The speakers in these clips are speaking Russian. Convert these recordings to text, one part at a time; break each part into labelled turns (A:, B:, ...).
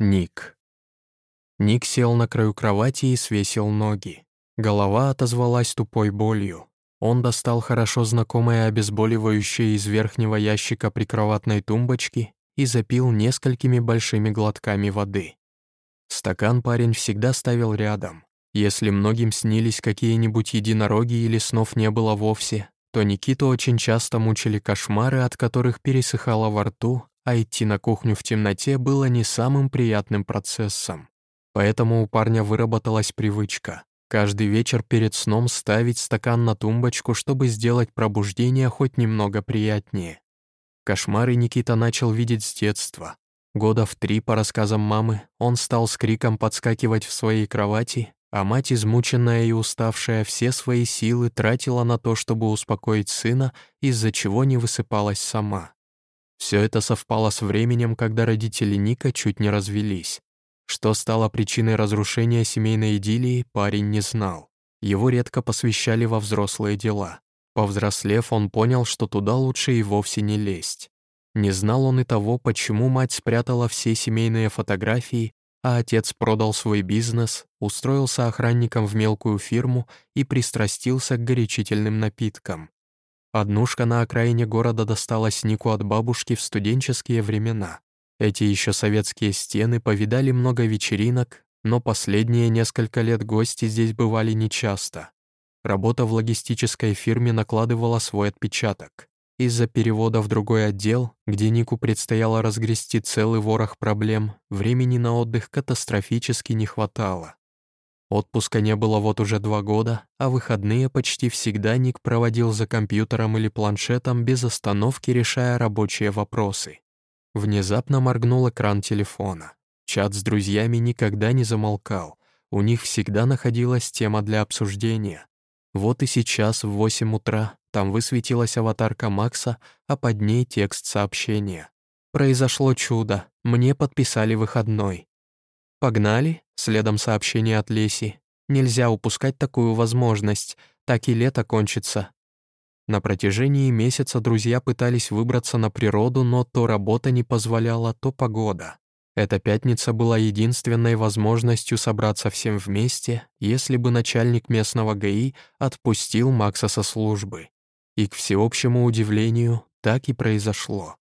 A: Ник. Ник сел на краю кровати и свесил ноги. Голова отозвалась тупой болью. Он достал хорошо знакомое обезболивающее из верхнего ящика прикроватной тумбочки и запил несколькими большими глотками воды. Стакан парень всегда ставил рядом. Если многим снились какие-нибудь единороги или снов не было вовсе, то Никиту очень часто мучили кошмары, от которых пересыхало во рту, а идти на кухню в темноте было не самым приятным процессом. Поэтому у парня выработалась привычка Каждый вечер перед сном ставить стакан на тумбочку, чтобы сделать пробуждение хоть немного приятнее. Кошмары Никита начал видеть с детства. Года в три, по рассказам мамы, он стал с криком подскакивать в своей кровати, а мать, измученная и уставшая, все свои силы тратила на то, чтобы успокоить сына, из-за чего не высыпалась сама. Все это совпало с временем, когда родители Ника чуть не развелись. Что стало причиной разрушения семейной идиллии, парень не знал. Его редко посвящали во взрослые дела. Повзрослев, он понял, что туда лучше и вовсе не лезть. Не знал он и того, почему мать спрятала все семейные фотографии, а отец продал свой бизнес, устроился охранником в мелкую фирму и пристрастился к горячительным напиткам. Однушка на окраине города досталась Нику от бабушки в студенческие времена. Эти еще советские стены повидали много вечеринок, но последние несколько лет гости здесь бывали нечасто. Работа в логистической фирме накладывала свой отпечаток. Из-за перевода в другой отдел, где Нику предстояло разгрести целый ворох проблем, времени на отдых катастрофически не хватало. Отпуска не было вот уже два года, а выходные почти всегда Ник проводил за компьютером или планшетом без остановки, решая рабочие вопросы. Внезапно моргнул экран телефона. Чат с друзьями никогда не замолкал. У них всегда находилась тема для обсуждения. Вот и сейчас в 8 утра там высветилась аватарка Макса, а под ней текст сообщения. «Произошло чудо. Мне подписали выходной». «Погнали?» — следом сообщение от Леси. «Нельзя упускать такую возможность. Так и лето кончится. На протяжении месяца друзья пытались выбраться на природу, но то работа не позволяла, то погода. Эта пятница была единственной возможностью собраться всем вместе, если бы начальник местного ГАИ отпустил Макса со службы. И, к всеобщему удивлению, так и произошло.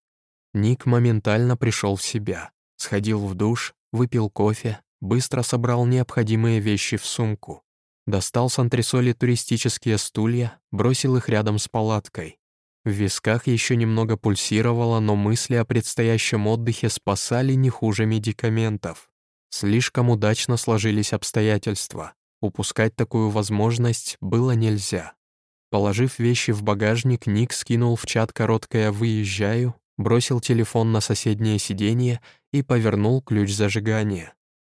A: Ник моментально пришел в себя, сходил в душ, выпил кофе, быстро собрал необходимые вещи в сумку. Достал с антресоли туристические стулья, бросил их рядом с палаткой. В висках еще немного пульсировало, но мысли о предстоящем отдыхе спасали не хуже медикаментов. Слишком удачно сложились обстоятельства. Упускать такую возможность было нельзя. Положив вещи в багажник, Ник скинул в чат короткое «выезжаю», бросил телефон на соседнее сиденье и повернул ключ зажигания.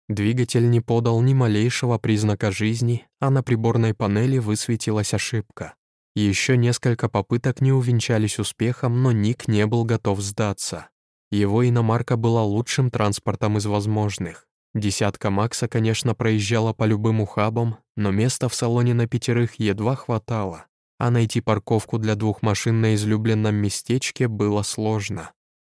A: Двигатель не подал ни малейшего признака жизни, а на приборной панели высветилась ошибка. Еще несколько попыток не увенчались успехом, но Ник не был готов сдаться. Его иномарка была лучшим транспортом из возможных. Десятка Макса, конечно, проезжала по любым ухабам, но места в салоне на пятерых едва хватало, а найти парковку для двух машин на излюбленном местечке было сложно.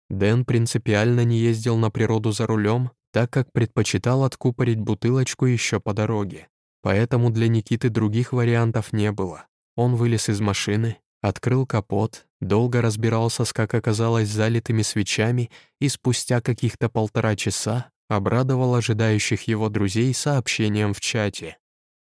A: Дэн принципиально не ездил на природу за рулем, так как предпочитал откупорить бутылочку еще по дороге. Поэтому для Никиты других вариантов не было. Он вылез из машины, открыл капот, долго разбирался с, как оказалось, залитыми свечами и спустя каких-то полтора часа обрадовал ожидающих его друзей сообщением в чате.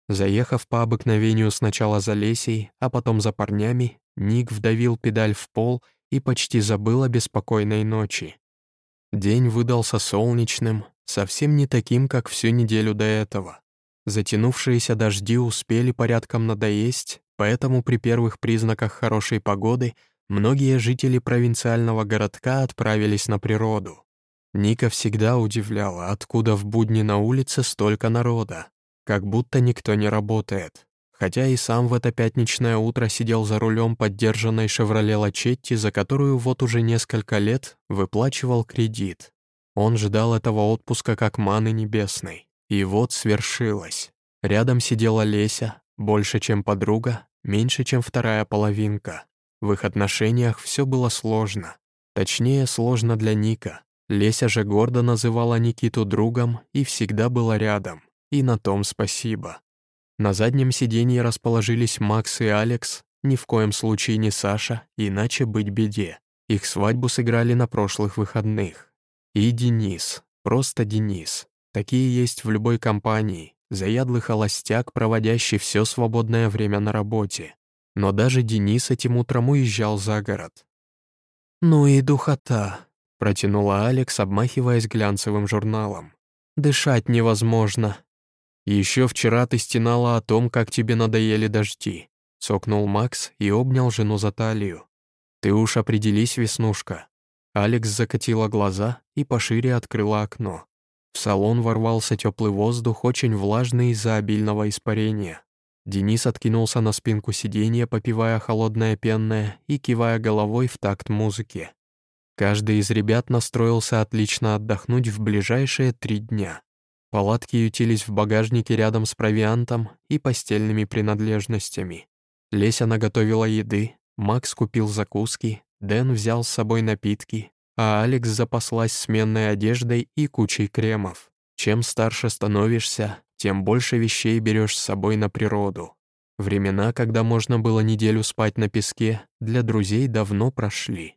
A: Заехав по обыкновению сначала за Лесей, а потом за парнями, Ник вдавил педаль в пол и почти забыл о беспокойной ночи. День выдался солнечным, совсем не таким, как всю неделю до этого. Затянувшиеся дожди успели порядком надоесть, поэтому при первых признаках хорошей погоды многие жители провинциального городка отправились на природу. Ника всегда удивляла, откуда в будни на улице столько народа, как будто никто не работает хотя и сам в это пятничное утро сидел за рулем поддержанной «Шевроле Лачетти», за которую вот уже несколько лет выплачивал кредит. Он ждал этого отпуска как маны небесной. И вот свершилось. Рядом сидела Леся, больше, чем подруга, меньше, чем вторая половинка. В их отношениях все было сложно. Точнее, сложно для Ника. Леся же гордо называла Никиту другом и всегда была рядом. И на том спасибо. На заднем сиденье расположились Макс и Алекс, ни в коем случае не Саша, иначе быть беде. Их свадьбу сыграли на прошлых выходных. И Денис, просто Денис. Такие есть в любой компании, заядлый холостяк, проводящий все свободное время на работе. Но даже Денис этим утром уезжал за город. «Ну и духота», — протянула Алекс, обмахиваясь глянцевым журналом. «Дышать невозможно». «Еще вчера ты стенала о том, как тебе надоели дожди», — цокнул Макс и обнял жену за талию. «Ты уж определись, Веснушка». Алекс закатила глаза и пошире открыла окно. В салон ворвался теплый воздух, очень влажный из-за обильного испарения. Денис откинулся на спинку сиденья, попивая холодное пенное и кивая головой в такт музыки. Каждый из ребят настроился отлично отдохнуть в ближайшие три дня. Палатки ютились в багажнике рядом с провиантом и постельными принадлежностями. Леся наготовила еды, Макс купил закуски, Дэн взял с собой напитки, а Алекс запаслась сменной одеждой и кучей кремов. Чем старше становишься, тем больше вещей берешь с собой на природу. Времена, когда можно было неделю спать на песке, для друзей давно прошли.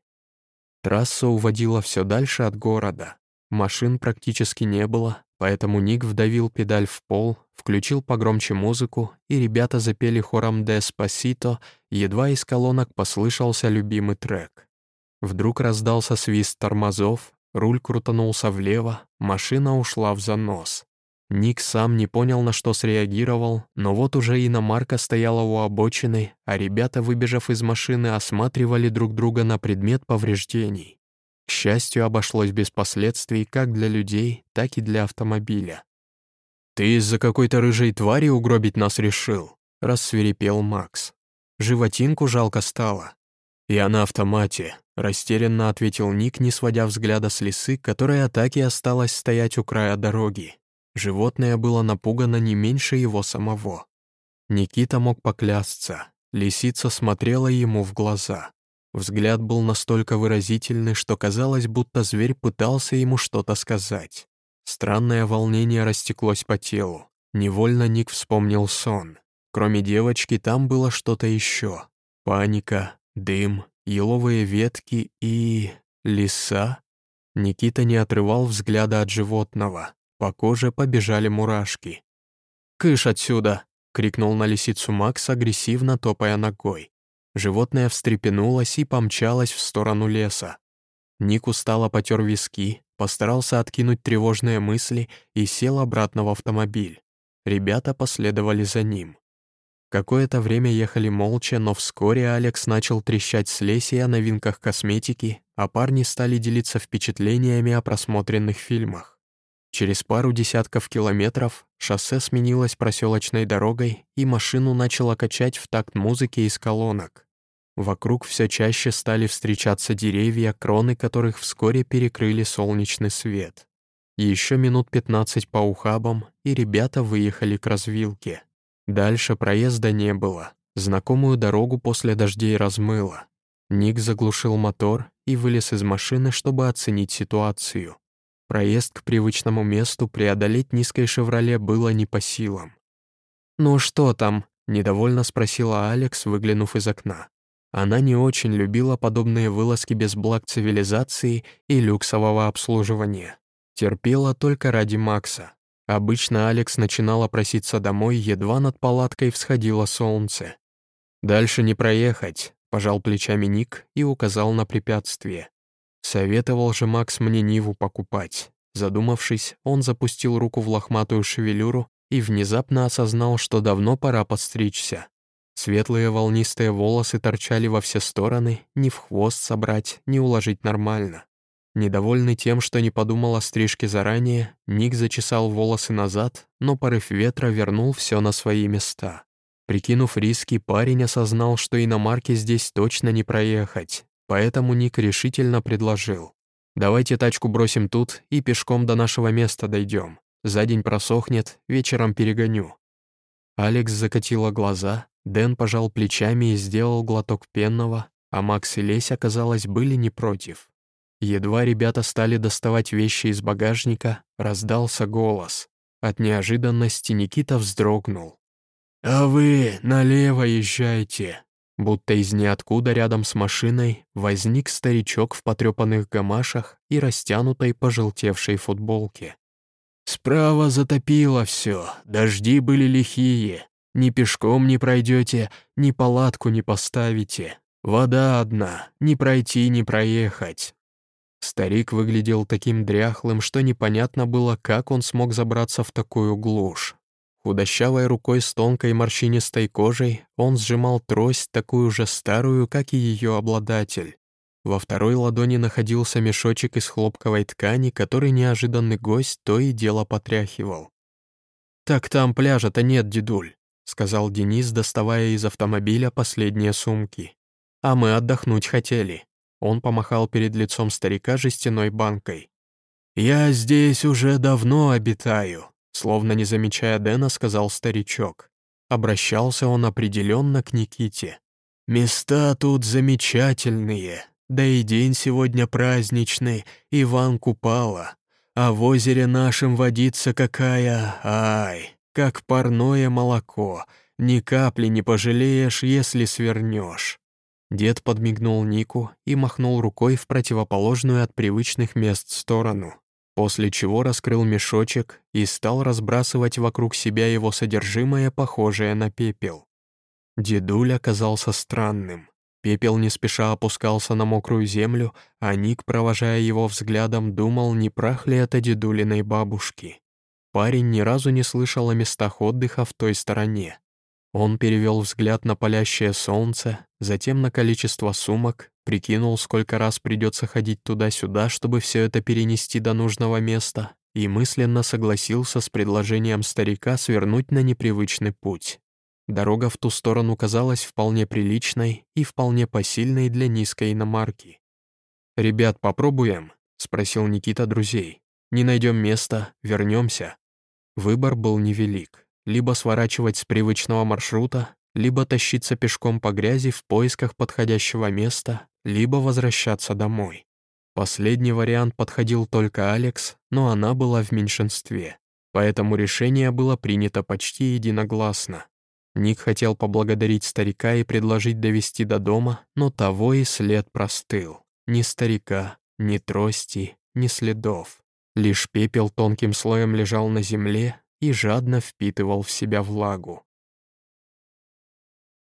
A: Трасса уводила все дальше от города. Машин практически не было, поэтому Ник вдавил педаль в пол, включил погромче музыку, и ребята запели хором «Деспасито», едва из колонок послышался любимый трек. Вдруг раздался свист тормозов, руль крутанулся влево, машина ушла в занос. Ник сам не понял, на что среагировал, но вот уже иномарка стояла у обочины, а ребята, выбежав из машины, осматривали друг друга на предмет повреждений. К счастью, обошлось без последствий как для людей, так и для автомобиля. «Ты из-за какой-то рыжей твари угробить нас решил?» — рассверепел Макс. Животинку жалко стало. «Я на автомате», — растерянно ответил Ник, не сводя взгляда с лисы, которая так и осталась стоять у края дороги. Животное было напугано не меньше его самого. Никита мог поклясться. Лисица смотрела ему в глаза. Взгляд был настолько выразительный, что казалось, будто зверь пытался ему что-то сказать. Странное волнение растеклось по телу. Невольно Ник вспомнил сон. Кроме девочки, там было что-то еще. Паника, дым, еловые ветки и... лиса? Никита не отрывал взгляда от животного. По коже побежали мурашки. «Кыш отсюда!» — крикнул на лисицу Макс, агрессивно топая ногой. Животное встрепенулось и помчалось в сторону леса. Ник устало потер виски, постарался откинуть тревожные мысли и сел обратно в автомобиль. Ребята последовали за ним. Какое-то время ехали молча, но вскоре Алекс начал трещать с Лесей о новинках косметики, а парни стали делиться впечатлениями о просмотренных фильмах. Через пару десятков километров шоссе сменилось проселочной дорогой, и машину начало качать в такт музыки из колонок. Вокруг все чаще стали встречаться деревья, кроны которых вскоре перекрыли солнечный свет. Еще минут 15 по ухабам, и ребята выехали к развилке. Дальше проезда не было. Знакомую дорогу после дождей размыло. Ник заглушил мотор и вылез из машины, чтобы оценить ситуацию. Проезд к привычному месту преодолеть низкой «Шевроле» было не по силам. «Ну что там?» — недовольно спросила Алекс, выглянув из окна. Она не очень любила подобные вылазки без благ цивилизации и люксового обслуживания. Терпела только ради Макса. Обычно Алекс начинала проситься домой, едва над палаткой всходило солнце. «Дальше не проехать», — пожал плечами Ник и указал на препятствие. Советовал же Макс мне Ниву покупать. Задумавшись, он запустил руку в лохматую шевелюру и внезапно осознал, что давно пора подстричься. Светлые волнистые волосы торчали во все стороны, ни в хвост собрать, ни уложить нормально. Недовольный тем, что не подумал о стрижке заранее, Ник зачесал волосы назад, но порыв ветра вернул все на свои места. Прикинув риски, парень осознал, что иномарки здесь точно не проехать, поэтому Ник решительно предложил. «Давайте тачку бросим тут и пешком до нашего места дойдем. За день просохнет, вечером перегоню». Алекс закатила глаза, Дэн пожал плечами и сделал глоток пенного, а Макс и Лесь, оказалось, были не против. Едва ребята стали доставать вещи из багажника, раздался голос. От неожиданности Никита вздрогнул. «А вы налево езжайте!» Будто из ниоткуда рядом с машиной возник старичок в потрепанных гамашах и растянутой пожелтевшей футболке. «Справа затопило все, дожди были лихие. Ни пешком не пройдете, ни палатку не поставите. Вода одна, не пройти, не проехать». Старик выглядел таким дряхлым, что непонятно было, как он смог забраться в такую глушь. Худощавой рукой с тонкой морщинистой кожей он сжимал трость, такую же старую, как и ее обладатель. Во второй ладони находился мешочек из хлопковой ткани, который неожиданный гость то и дело потряхивал. «Так там пляжа-то нет, дедуль», — сказал Денис, доставая из автомобиля последние сумки. «А мы отдохнуть хотели». Он помахал перед лицом старика жестяной банкой. «Я здесь уже давно обитаю», Словно не замечая Дэна, сказал старичок. Обращался он определенно к Никите. «Места тут замечательные, да и день сегодня праздничный, Иван Купала. А в озере нашем водится какая, ай, как парное молоко, ни капли не пожалеешь, если свернешь». Дед подмигнул Нику и махнул рукой в противоположную от привычных мест сторону после чего раскрыл мешочек и стал разбрасывать вокруг себя его содержимое, похожее на пепел. Дедуль оказался странным. Пепел не спеша опускался на мокрую землю, а Ник, провожая его взглядом, думал, не прах ли это дедулиной бабушки. Парень ни разу не слышал о местах отдыха в той стороне. Он перевел взгляд на палящее солнце, затем на количество сумок, прикинул, сколько раз придется ходить туда-сюда, чтобы все это перенести до нужного места, и мысленно согласился с предложением старика свернуть на непривычный путь. Дорога в ту сторону казалась вполне приличной и вполне посильной для низкой иномарки. «Ребят, попробуем?» — спросил Никита друзей. «Не найдем места, вернемся». Выбор был невелик либо сворачивать с привычного маршрута, либо тащиться пешком по грязи в поисках подходящего места, либо возвращаться домой. Последний вариант подходил только Алекс, но она была в меньшинстве, поэтому решение было принято почти единогласно. Ник хотел поблагодарить старика и предложить довести до дома, но того и след простыл. Ни старика, ни трости, ни следов. Лишь пепел тонким слоем лежал на земле, и жадно впитывал в себя влагу.